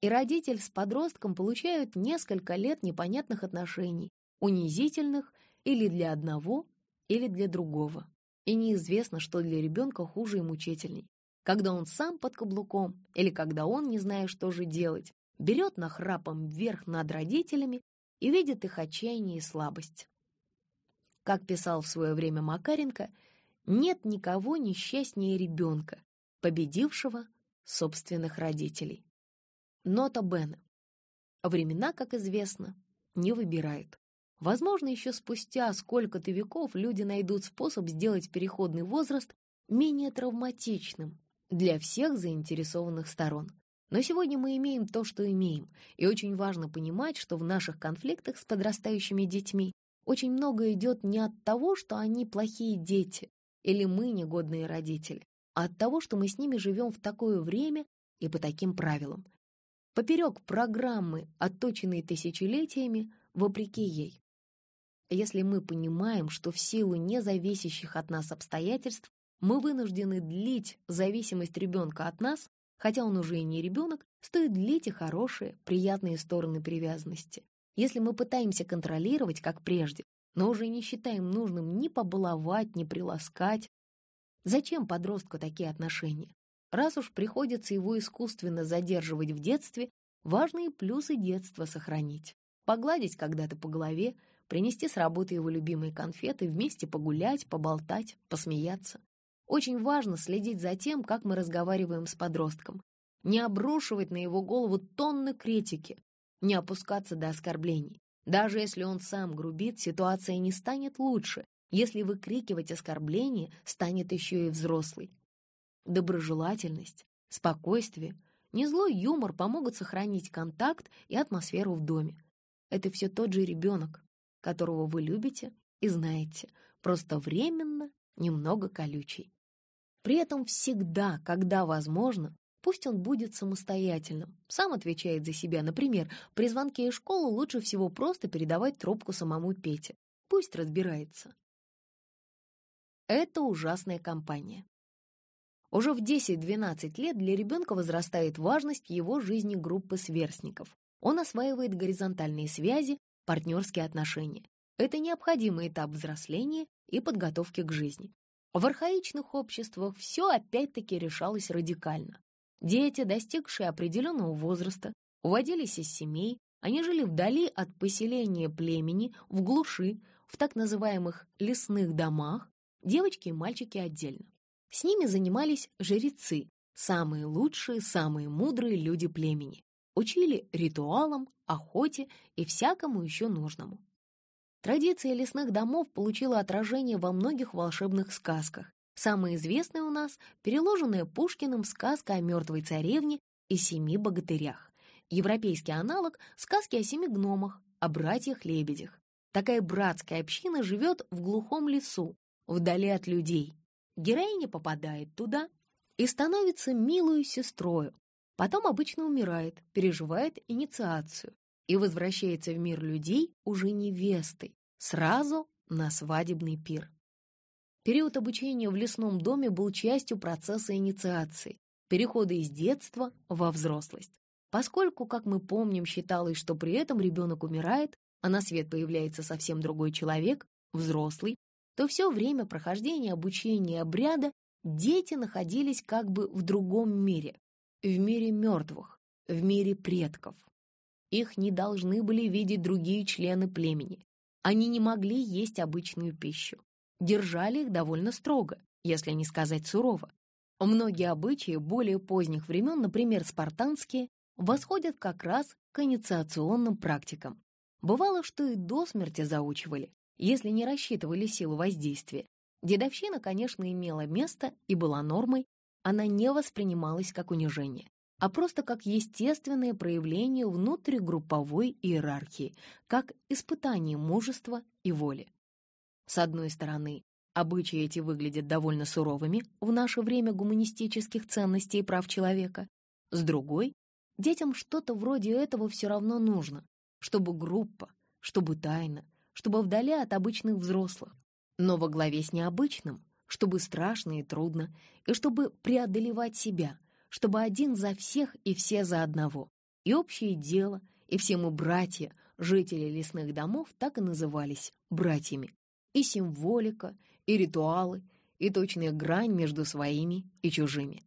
И родитель с подростком получают несколько лет непонятных отношений, унизительных или для одного, или для другого. И неизвестно, что для ребенка хуже и мучительней. Когда он сам под каблуком или когда он, не зная, что же делать, берет нахрапом вверх над родителями и видит их отчаяние и слабость. Как писал в свое время Макаренко, нет никого несчастнее ребенка, победившего собственных родителей. Нота Бена. Времена, как известно, не выбирают. Возможно, еще спустя сколько-то веков люди найдут способ сделать переходный возраст менее травматичным для всех заинтересованных сторон. Но сегодня мы имеем то, что имеем, и очень важно понимать, что в наших конфликтах с подрастающими детьми очень много идет не от того, что они плохие дети или мы негодные родители, а от того, что мы с ними живем в такое время и по таким правилам, поперек программы, отточенной тысячелетиями, вопреки ей. Если мы понимаем, что в силу независящих от нас обстоятельств мы вынуждены длить зависимость ребенка от нас, хотя он уже и не ребенок, стоит длить и хорошие, приятные стороны привязанности. Если мы пытаемся контролировать, как прежде, но уже не считаем нужным ни побаловать, ни приласкать, зачем подростку такие отношения? Раз уж приходится его искусственно задерживать в детстве, важные плюсы детства сохранить. Погладить когда-то по голове, принести с работы его любимые конфеты, вместе погулять, поболтать, посмеяться. Очень важно следить за тем, как мы разговариваем с подростком. Не обрушивать на его голову тонны критики, не опускаться до оскорблений. Даже если он сам грубит, ситуация не станет лучше, если выкрикивать оскорбление станет еще и взрослый доброжелательность, спокойствие, не злой юмор помогут сохранить контакт и атмосферу в доме. Это все тот же ребенок, которого вы любите и знаете, просто временно немного колючий. При этом всегда, когда возможно, пусть он будет самостоятельным, сам отвечает за себя. Например, при звонке из школы лучше всего просто передавать трубку самому Пете. Пусть разбирается. Это ужасная компания. Уже в 10-12 лет для ребенка возрастает важность его жизни группы сверстников. Он осваивает горизонтальные связи, партнерские отношения. Это необходимый этап взросления и подготовки к жизни. В архаичных обществах все опять-таки решалось радикально. Дети, достигшие определенного возраста, уводились из семей, они жили вдали от поселения племени, в глуши, в так называемых лесных домах, девочки и мальчики отдельно. С ними занимались жрецы, самые лучшие, самые мудрые люди племени. Учили ритуалам, охоте и всякому еще нужному. Традиция лесных домов получила отражение во многих волшебных сказках. Самая известная у нас — переложенная Пушкиным сказка о мертвой царевне и семи богатырях. Европейский аналог — сказки о семи гномах, о братьях-лебедях. Такая братская община живет в глухом лесу, вдали от людей, Героиня попадает туда и становится милую сестрою. Потом обычно умирает, переживает инициацию и возвращается в мир людей уже невестой, сразу на свадебный пир. Период обучения в лесном доме был частью процесса инициации, перехода из детства во взрослость. Поскольку, как мы помним, считалось, что при этом ребенок умирает, а на свет появляется совсем другой человек, взрослый, то все время прохождения обучения обряда дети находились как бы в другом мире, в мире мертвых, в мире предков. Их не должны были видеть другие члены племени. Они не могли есть обычную пищу. Держали их довольно строго. если не сказать сурово. Многие обычаи более поздних времен, например, спартанские, восходят как раз к инициационным практикам. Бывало, что и до смерти заучивали, если не рассчитывали силу воздействия. Дедовщина, конечно, имела место и была нормой, она не воспринималась как унижение, а просто как естественное проявление внутригрупповой иерархии, как испытание мужества и воли. С одной стороны, обычаи эти выглядят довольно суровыми в наше время гуманистических ценностей и прав человека, с другой, детям что-то вроде этого все равно нужно, чтобы группа, чтобы тайна, чтобы вдали от обычных взрослых, но во главе с необычным, чтобы страшно и трудно, и чтобы преодолевать себя, чтобы один за всех и все за одного. И общее дело, и все мы братья, жители лесных домов так и назывались братьями. И символика, и ритуалы, и точная грань между своими и чужими.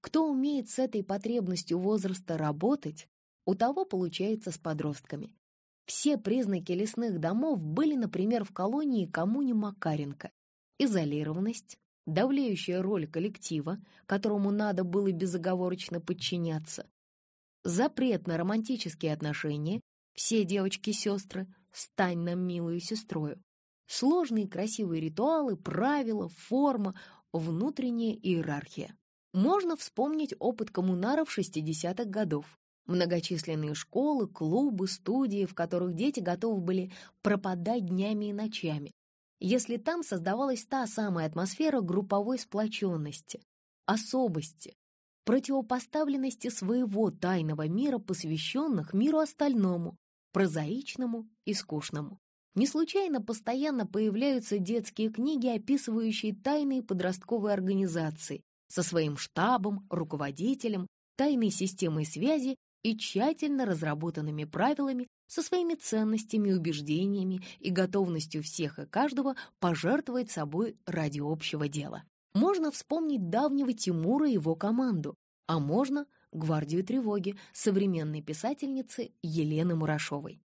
Кто умеет с этой потребностью возраста работать, у того получается с подростками. Все признаки лесных домов были, например, в колонии коммуне Макаренко. Изолированность, давлеющая роль коллектива, которому надо было безоговорочно подчиняться, запрет на романтические отношения, все девочки-сестры, стань нам милую сестрою, сложные красивые ритуалы, правила, форма, внутренняя иерархия. Можно вспомнить опыт коммунаров 60-х годов, Многочисленные школы, клубы, студии, в которых дети готовы были пропадать днями и ночами, если там создавалась та самая атмосфера групповой сплоченности, особости, противопоставленности своего тайного мира, посвященных миру остальному, прозаичному и скучному. Не случайно постоянно появляются детские книги, описывающие тайные подростковые организации со своим штабом, руководителем, тайной системой связи и тщательно разработанными правилами, со своими ценностями, убеждениями и готовностью всех и каждого пожертвовать собой ради общего дела. Можно вспомнить давнего Тимура и его команду, а можно — гвардию тревоги современной писательницы Елены Мурашовой.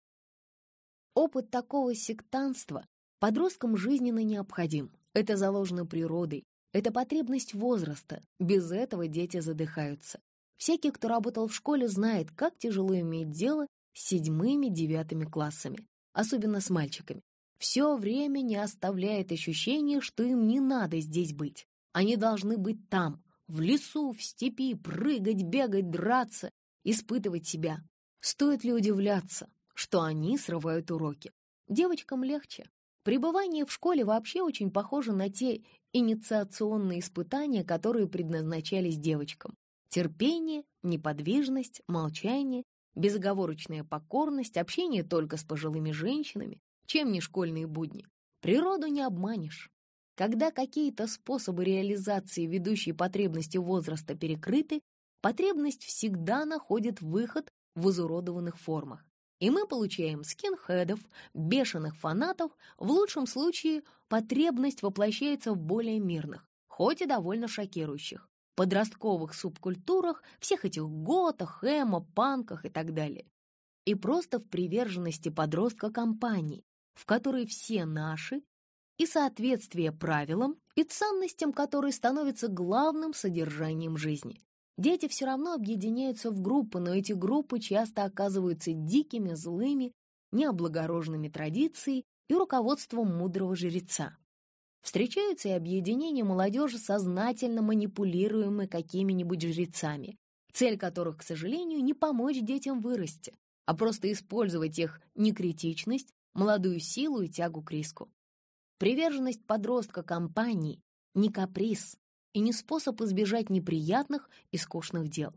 Опыт такого сектанства подросткам жизненно необходим. Это заложено природой, это потребность возраста. Без этого дети задыхаются. Всякий, кто работал в школе, знает, как тяжело иметь дело с седьмыми-девятыми классами, особенно с мальчиками. Все время не оставляет ощущения, что им не надо здесь быть. Они должны быть там, в лесу, в степи, прыгать, бегать, драться, испытывать себя. Стоит ли удивляться, что они срывают уроки? Девочкам легче. Пребывание в школе вообще очень похоже на те инициационные испытания, которые предназначались девочкам. Терпение, неподвижность, молчание, безоговорочная покорность, общение только с пожилыми женщинами, чем не школьные будни. Природу не обманешь. Когда какие-то способы реализации ведущей потребности возраста перекрыты, потребность всегда находит выход в изуродованных формах. И мы получаем скинхедов, бешеных фанатов, в лучшем случае потребность воплощается в более мирных, хоть и довольно шокирующих, подростковых субкультурах, всех этих готах, эмо, панках и так далее. И просто в приверженности подростка компании, в которой все наши, и соответствие правилам и ценностям, которые становятся главным содержанием жизни. Дети все равно объединяются в группы, но эти группы часто оказываются дикими, злыми, необлагороженными традицией и руководством мудрого жреца. Встречаются и объединения молодежи, сознательно манипулируемые какими-нибудь жрецами, цель которых, к сожалению, не помочь детям вырасти, а просто использовать их некритичность, молодую силу и тягу к риску. Приверженность подростка компании — не каприз и не способ избежать неприятных и скучных дел.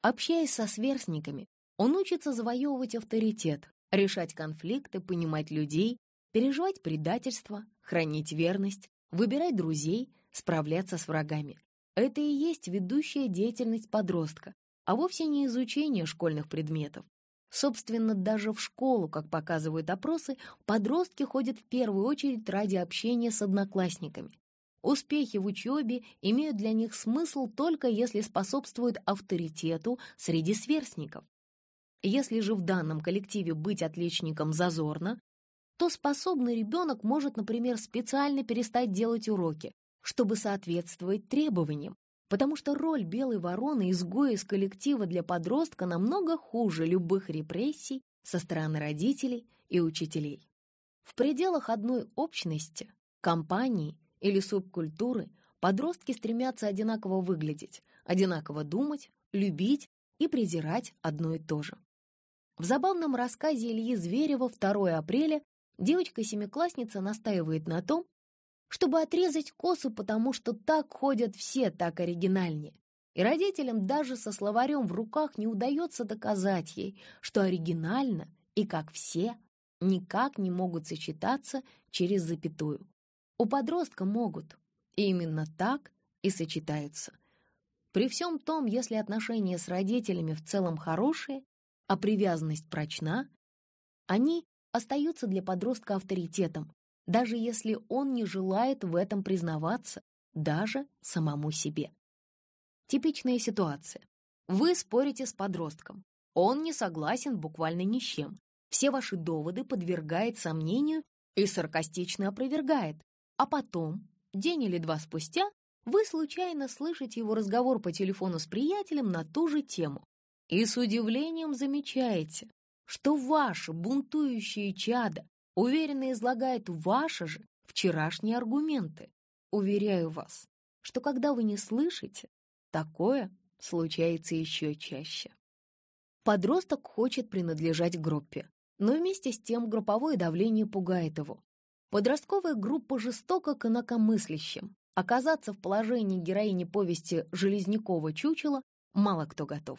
Общаясь со сверстниками, он учится завоевывать авторитет, решать конфликты, понимать людей, переживать предательство, хранить верность, выбирать друзей, справляться с врагами. Это и есть ведущая деятельность подростка, а вовсе не изучение школьных предметов. Собственно, даже в школу, как показывают опросы, подростки ходят в первую очередь ради общения с одноклассниками. Успехи в учебе имеют для них смысл только если способствуют авторитету среди сверстников. Если же в данном коллективе быть отличником зазорно, то способный ребенок может, например, специально перестать делать уроки, чтобы соответствовать требованиям, потому что роль белой вороны, изгоя из коллектива для подростка намного хуже любых репрессий со стороны родителей и учителей. В пределах одной общности, компании или субкультуры подростки стремятся одинаково выглядеть, одинаково думать, любить и презирать одно и то же. В забавном рассказе Ильи Зверева «2 апреля» девочка-семиклассница настаивает на том, чтобы отрезать косу, потому что так ходят все, так оригинальнее. И родителям даже со словарем в руках не удается доказать ей, что оригинально и как все никак не могут сочетаться через запятую. У подростка могут, и именно так и сочетаются. При всем том, если отношения с родителями в целом хорошие, а привязанность прочна, они остаются для подростка авторитетом, даже если он не желает в этом признаваться даже самому себе. Типичная ситуация. Вы спорите с подростком. Он не согласен буквально ни с чем. Все ваши доводы подвергает сомнению и саркастично опровергает. А потом, день или два спустя, вы случайно слышите его разговор по телефону с приятелем на ту же тему и с удивлением замечаете, что ваше бунтующее чадо уверенно излагает ваши же вчерашние аргументы. Уверяю вас, что когда вы не слышите, такое случается еще чаще. Подросток хочет принадлежать группе, но вместе с тем групповое давление пугает его. Подростковая группа жестока к инакомыслящим. Оказаться в положении героини повести «Железнякова чучело» мало кто готов.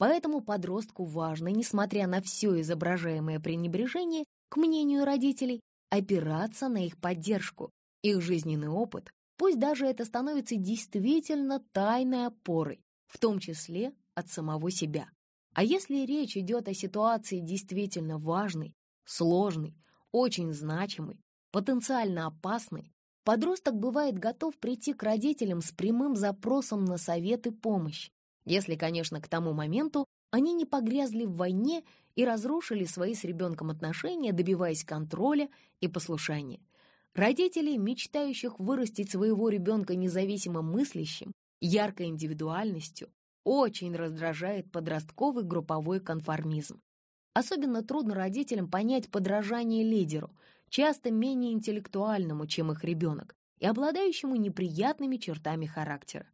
Поэтому подростку важно, несмотря на все изображаемое пренебрежение, к мнению родителей, опираться на их поддержку, их жизненный опыт, пусть даже это становится действительно тайной опорой, в том числе от самого себя. А если речь идет о ситуации действительно важной, сложной, очень значимой, потенциально опасной, подросток бывает готов прийти к родителям с прямым запросом на совет и помощь, если, конечно, к тому моменту они не погрязли в войне и разрушили свои с ребенком отношения, добиваясь контроля и послушания. Родителей, мечтающих вырастить своего ребенка независимо мыслящим, яркой индивидуальностью, очень раздражает подростковый групповой конформизм. Особенно трудно родителям понять подражание лидеру, часто менее интеллектуальному, чем их ребенок, и обладающему неприятными чертами характера.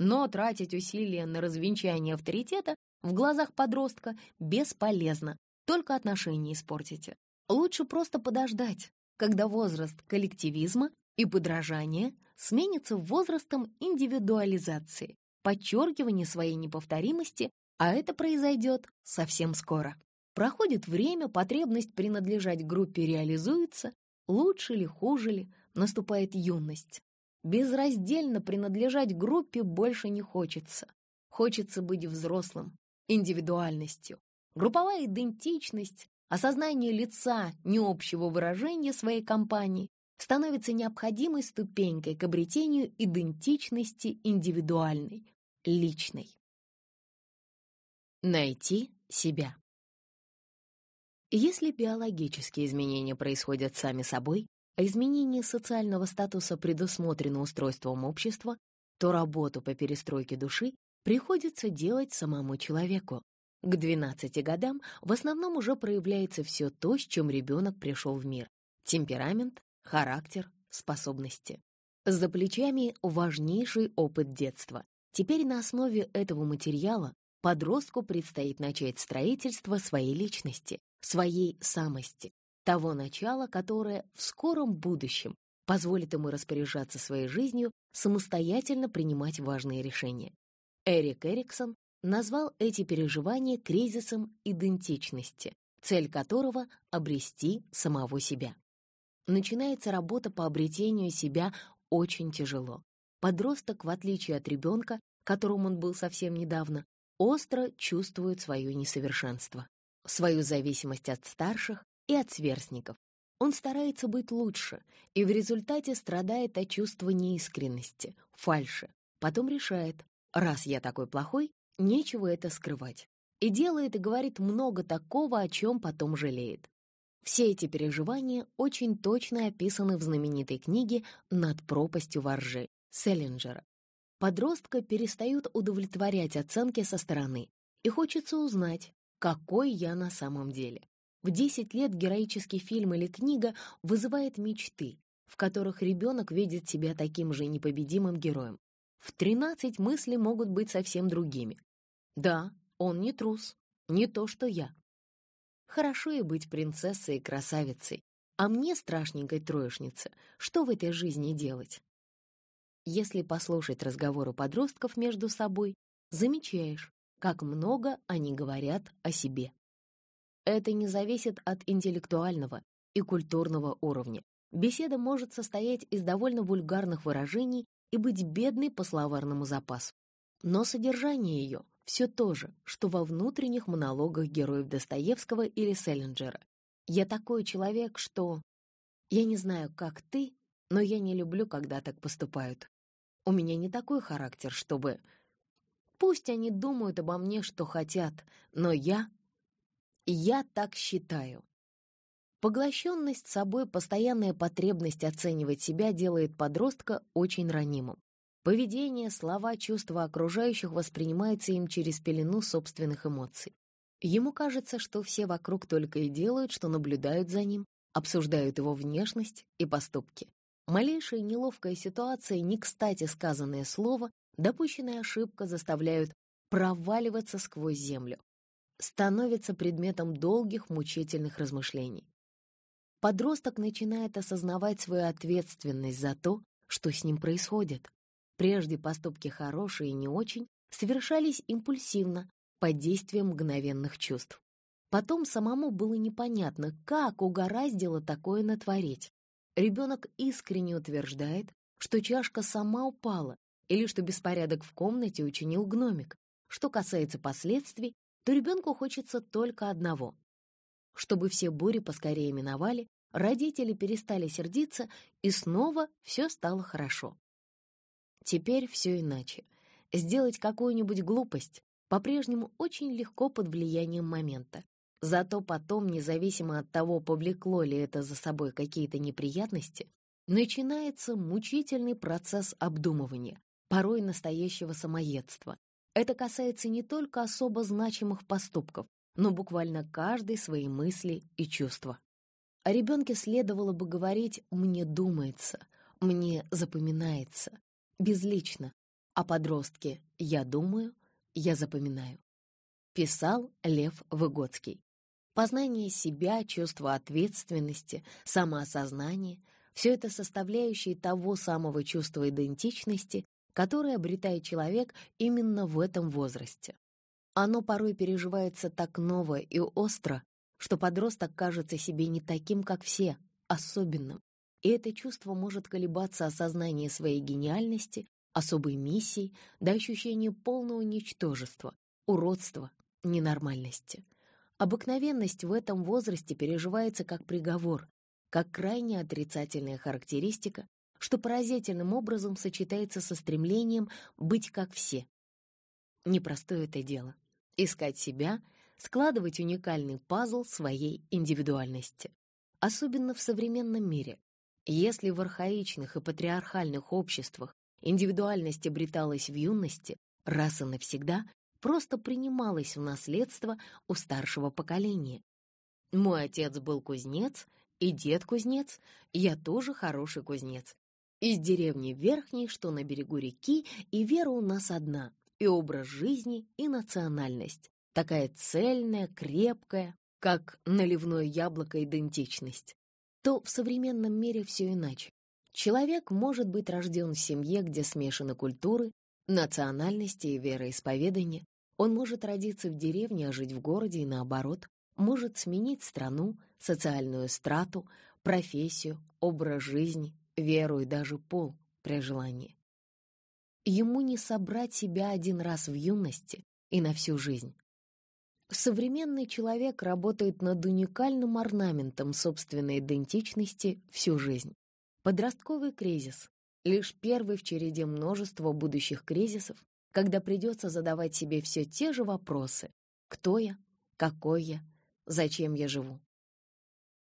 Но тратить усилия на развенчание авторитета в глазах подростка бесполезно, только отношения испортите. Лучше просто подождать, когда возраст коллективизма и подражания сменится возрастом индивидуализации, подчеркивания своей неповторимости, а это произойдет совсем скоро. Проходит время, потребность принадлежать группе реализуется, лучше ли, хуже ли, наступает юность. Безраздельно принадлежать группе больше не хочется. Хочется быть взрослым, индивидуальностью. Групповая идентичность, осознание лица необщего выражения своей компании становится необходимой ступенькой к обретению идентичности индивидуальной, личной. Найти себя. Если биологические изменения происходят сами собой, изменение социального статуса предусмотрено устройством общества, то работу по перестройке души приходится делать самому человеку. К 12 годам в основном уже проявляется все то, с чем ребенок пришел в мир. Темперамент, характер, способности. За плечами важнейший опыт детства. Теперь на основе этого материала подростку предстоит начать строительство своей личности, своей самости, того начала, которое в скором будущем позволит ему распоряжаться своей жизнью, самостоятельно принимать важные решения. Эрик Эриксон назвал эти переживания кризисом идентичности, цель которого — обрести самого себя. Начинается работа по обретению себя очень тяжело. Подросток, в отличие от ребенка, которым он был совсем недавно, остро чувствует свое несовершенство, свою зависимость от старших и от сверстников. Он старается быть лучше и в результате страдает от чувства неискренности, фальши. Потом решает, Раз я такой плохой, нечего это скрывать. И делает и говорит много такого, о чем потом жалеет. Все эти переживания очень точно описаны в знаменитой книге «Над пропастью воржи» Селлинджера. Подростка перестают удовлетворять оценки со стороны, и хочется узнать, какой я на самом деле. В 10 лет героический фильм или книга вызывает мечты, в которых ребенок видит себя таким же непобедимым героем. В 13 мысли могут быть совсем другими. Да, он не трус, не то, что я. Хорошо и быть принцессой и красавицей, а мне, страшненькой троечнице, что в этой жизни делать? Если послушать разговоры подростков между собой, замечаешь, как много они говорят о себе. Это не зависит от интеллектуального и культурного уровня. Беседа может состоять из довольно вульгарных выражений и быть бедной по словарному запасу. Но содержание ее все то же, что во внутренних монологах героев Достоевского или Селлинджера. Я такой человек, что... Я не знаю, как ты, но я не люблю, когда так поступают. У меня не такой характер, чтобы... Пусть они думают обо мне, что хотят, но я... Я так считаю. Поглощенность собой, постоянная потребность оценивать себя делает подростка очень ранимым. Поведение, слова, чувства окружающих воспринимаются им через пелену собственных эмоций. Ему кажется, что все вокруг только и делают, что наблюдают за ним, обсуждают его внешность и поступки. Малейшая неловкая ситуация, не кстати сказанное слово, допущенная ошибка заставляют проваливаться сквозь землю, становится предметом долгих мучительных размышлений. Подросток начинает осознавать свою ответственность за то, что с ним происходит. Прежде поступки хорошие и не очень совершались импульсивно, под действием мгновенных чувств. Потом самому было непонятно, как угораздило такое натворить. Ребенок искренне утверждает, что чашка сама упала или что беспорядок в комнате учинил гномик. Что касается последствий, то ребенку хочется только одного. Чтобы все бури поскорее миновали, родители перестали сердиться, и снова все стало хорошо. Теперь все иначе. Сделать какую-нибудь глупость по-прежнему очень легко под влиянием момента. Зато потом, независимо от того, повлекло ли это за собой какие-то неприятности, начинается мучительный процесс обдумывания, порой настоящего самоедства. Это касается не только особо значимых поступков, но буквально каждой своей мысли и чувства. О ребенке следовало бы говорить «мне думается», «мне запоминается», безлично, о подростке «я думаю», «я запоминаю». Писал Лев Выгодский. Познание себя, чувство ответственности, самоосознание — все это составляющие того самого чувства идентичности, которое обретает человек именно в этом возрасте. Оно порой переживается так ново и остро, что подросток кажется себе не таким, как все, особенным, и это чувство может колебаться осознание своей гениальности, особой миссии до ощущения полного ничтожества, уродства, ненормальности. Обыкновенность в этом возрасте переживается как приговор, как крайне отрицательная характеристика, что поразительным образом сочетается со стремлением быть как все. Непростое это дело — искать себя, складывать уникальный пазл своей индивидуальности. Особенно в современном мире, если в архаичных и патриархальных обществах индивидуальность обреталась в юности, раз и навсегда просто принималась в наследство у старшего поколения. Мой отец был кузнец, и дед кузнец, я тоже хороший кузнец. Из деревни Верхней, что на берегу реки, и вера у нас одна, и образ жизни, и национальность. Такая цельная, крепкая, как наливное яблоко идентичность то в современном мире все иначе. Человек может быть рожден в семье, где смешаны культуры, национальности и вероисповедания. Он может родиться в деревне, а жить в городе и наоборот. Может сменить страну, социальную страту, профессию, образ жизни, веру и даже пол при желании. Ему не собрать себя один раз в юности и на всю жизнь. Современный человек работает над уникальным орнаментом собственной идентичности всю жизнь. Подростковый кризис — лишь первый в череде множества будущих кризисов, когда придется задавать себе все те же вопросы «Кто я? Какой я? Зачем я живу?»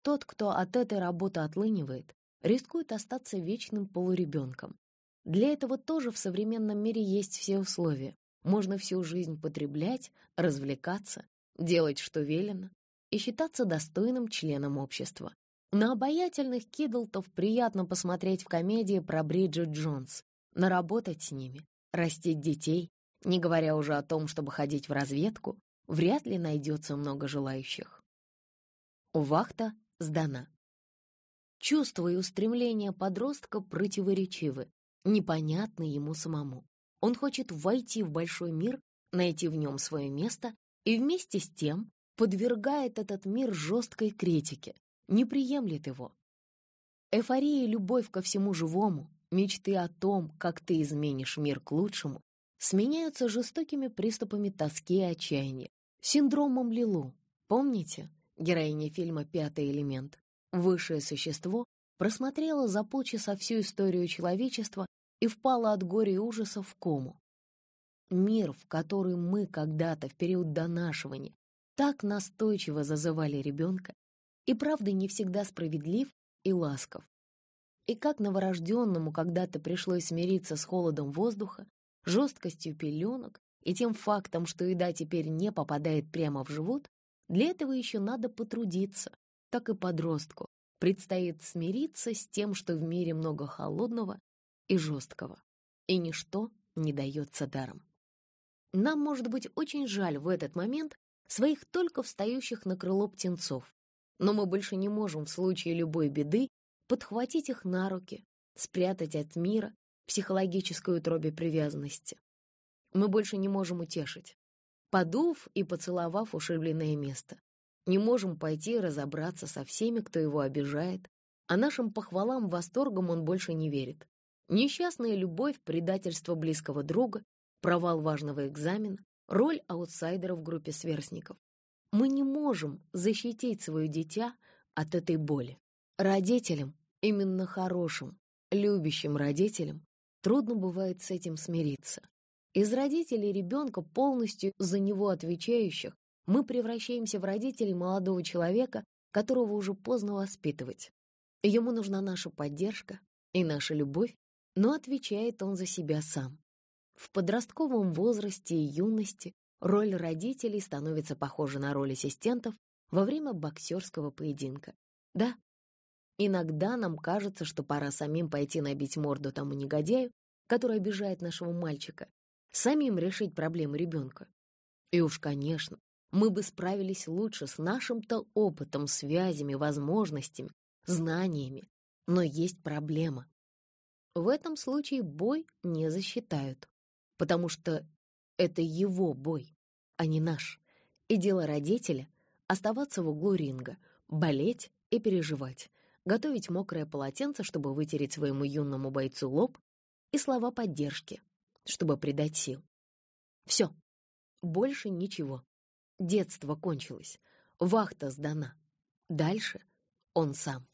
Тот, кто от этой работы отлынивает, рискует остаться вечным полуребенком. Для этого тоже в современном мире есть все условия. Можно всю жизнь потреблять, развлекаться, делать, что велено, и считаться достойным членом общества. На обаятельных кидлтов приятно посмотреть в комедии про Бриджит Джонс, наработать с ними, растить детей, не говоря уже о том, чтобы ходить в разведку, вряд ли найдется много желающих. Вахта сдана. Чувства и устремления подростка противоречивы, непонятны ему самому. Он хочет войти в большой мир, найти в нем свое место и вместе с тем подвергает этот мир жесткой критике, не приемлет его. Эйфория и любовь ко всему живому, мечты о том, как ты изменишь мир к лучшему, сменяются жестокими приступами тоски и отчаяния, синдромом Лилу. Помните, героиня фильма «Пятый элемент»? Высшее существо просмотрело за полчаса всю историю человечества и впала от горя и ужаса в кому. Мир, в который мы когда-то в период донашивания так настойчиво зазывали ребенка, и правда не всегда справедлив и ласков. И как новорожденному когда-то пришлось смириться с холодом воздуха, жесткостью пеленок и тем фактом, что еда теперь не попадает прямо в живот, для этого еще надо потрудиться, так и подростку. Предстоит смириться с тем, что в мире много холодного и жесткого, и ничто не дается даром. Нам может быть очень жаль в этот момент своих только встающих на крыло птенцов, но мы больше не можем в случае любой беды подхватить их на руки, спрятать от мира психологической утробе привязанности. Мы больше не можем утешить, подув и поцеловав ушибленное место. Не можем пойти разобраться со всеми, кто его обижает, а нашим похвалам, восторгам он больше не верит. Несчастная любовь, предательство близкого друга, провал важного экзамена, роль аутсайдера в группе сверстников. Мы не можем защитить свое дитя от этой боли. Родителям, именно хорошим, любящим родителям, трудно бывает с этим смириться. Из родителей ребенка, полностью за него отвечающих, мы превращаемся в родителей молодого человека, которого уже поздно воспитывать. Ему нужна наша поддержка и наша любовь, но отвечает он за себя сам. В подростковом возрасте и юности роль родителей становится похожа на роль ассистентов во время боксерского поединка. Да, иногда нам кажется, что пора самим пойти набить морду тому негодяю, который обижает нашего мальчика, самим решить проблемы ребенка. И уж, конечно, мы бы справились лучше с нашим-то опытом, связями, возможностями, знаниями. Но есть проблема. В этом случае бой не засчитают, потому что это его бой, а не наш. И дело родителя — оставаться в углу ринга, болеть и переживать, готовить мокрое полотенце, чтобы вытереть своему юному бойцу лоб, и слова поддержки, чтобы придать сил. Все, больше ничего. Детство кончилось, вахта сдана. Дальше он сам.